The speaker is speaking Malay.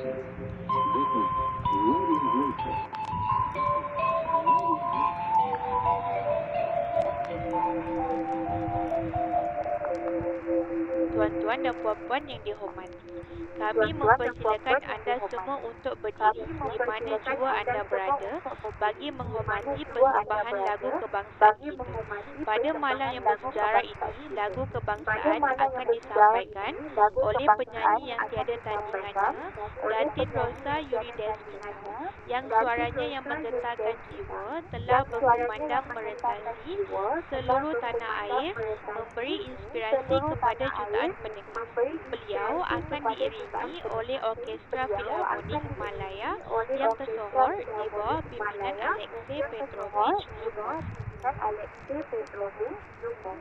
Thank you. Tuan-tuan dan puan-puan yang dihormati. Kami mempersilakan anda semua untuk berdiri di mana jua anda berada bagi menghormati persembahan lagu kebangsaan kita. Pada malam yang bersejarah ini, lagu kebangsaan akan disampaikan oleh penyanyi yang tiada tandingannya, Datin Rosa Yuri Desmina, yang suaranya yang menggetarkan jiwa telah berkumandang merentasi seluruh tanah air memberi inspirasi kepada jutaan pendengar. Beliau akan diiringi oleh Orkestra Filharmonik Malaya yang tersohor di bawah pimpinan Alexei Petrovich Zhukov. Alexei Petrovich Zhukov.